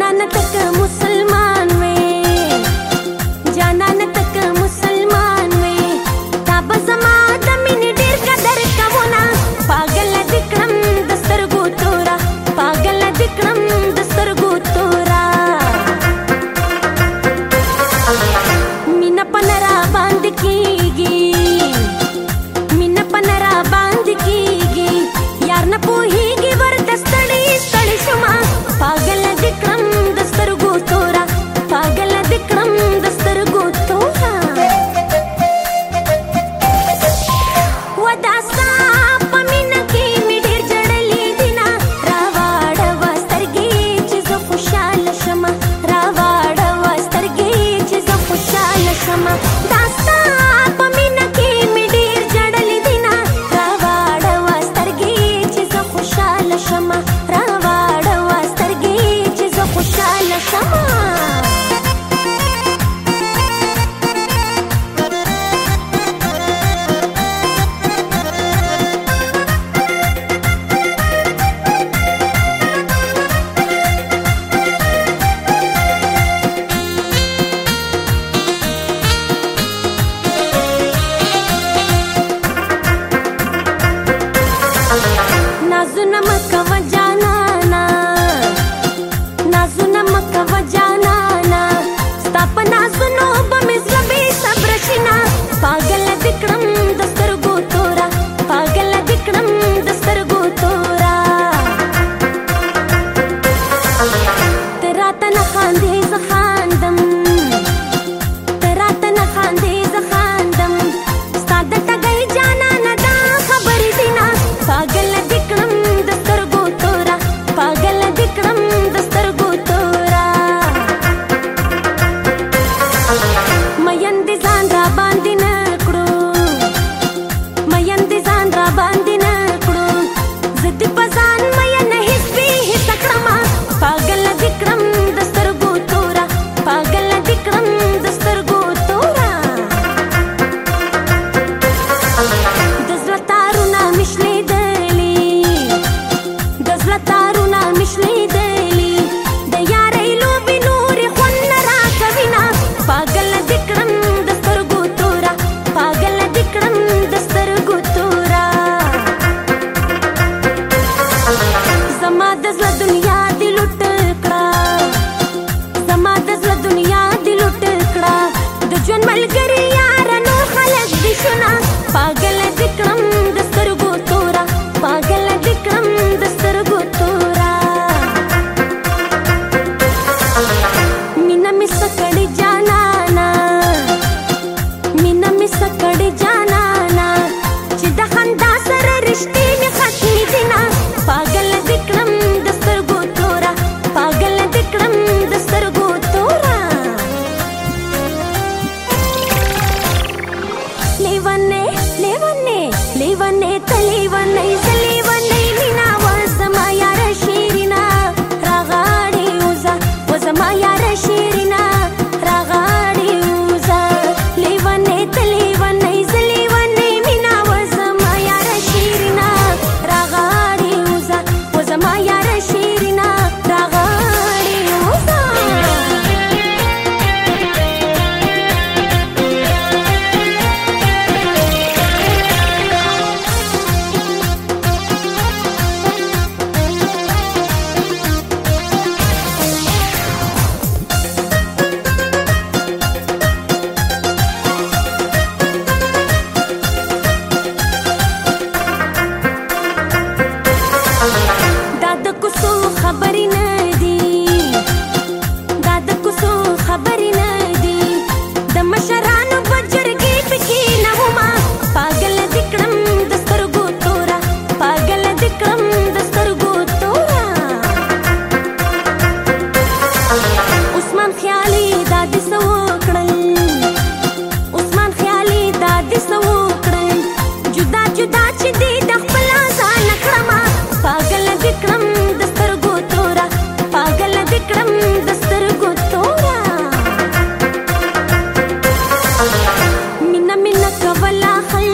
banana miss the ولا خل